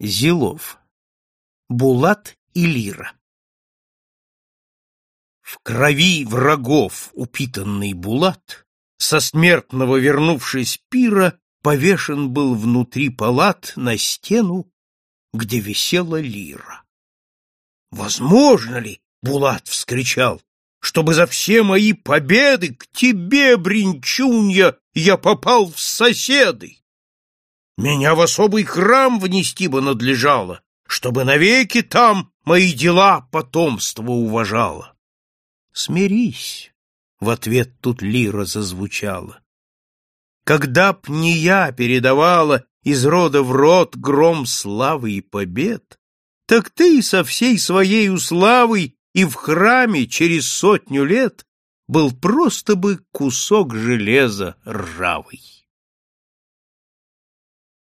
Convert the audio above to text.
Зилов. Булат и Лира. В крови врагов упитанный Булат, со смертного вернувшись пира, повешен был внутри палат на стену, где висела Лира. «Возможно ли, — Булат вскричал, — чтобы за все мои победы к тебе, Бринчунья, я попал в соседы?» Меня в особый храм внести бы надлежало, чтобы навеки там мои дела потомство уважало. Смирись, — в ответ тут лира зазвучала. Когда б не я передавала из рода в род гром славы и побед, так ты со всей своей уславой и в храме через сотню лет был просто бы кусок железа ржавый.